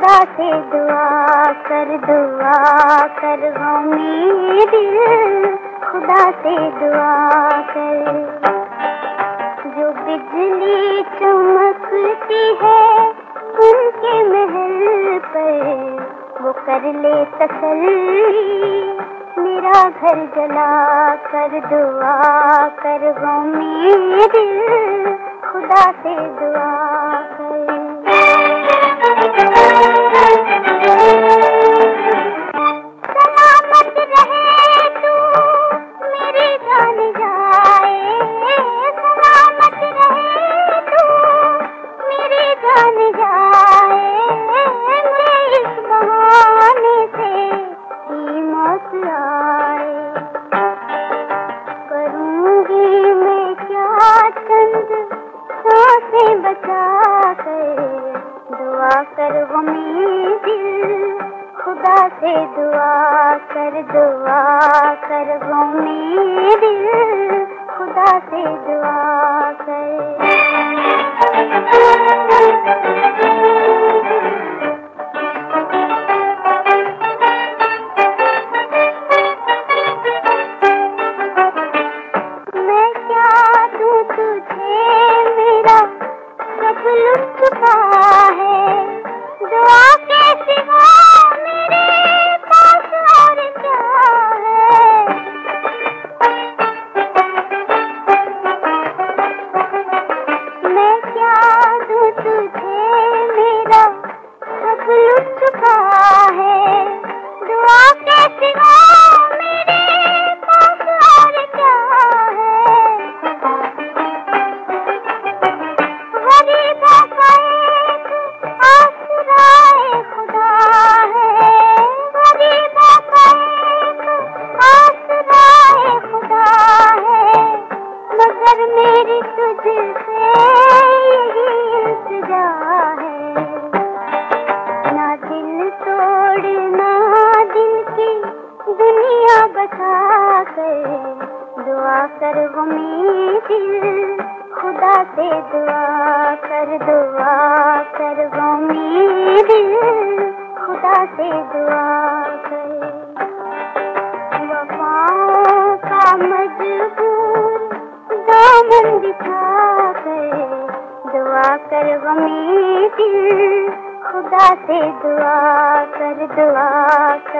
خدا سے دعا کر دعا کر غمی دل، خدا سے دعا کر۔ جو بجلی چمکتی ہے ان کے محل پر، وہ کر لے تسلی۔ میرا گھر جلا کر، دعا کر غمی دل، خدا سے دعا سے دعا کر دعا کر گو دل خدا سے دعا کر۔ بچا کر۔ دعا کر غمی دل، خدا سے دعا کر۔ دعا کر غمی دل، خدا سے دعا کر۔ وفاؤں کا مجبور دامن دکھا کر دعا کر غمی دل خدا سے دعا کر دعا کر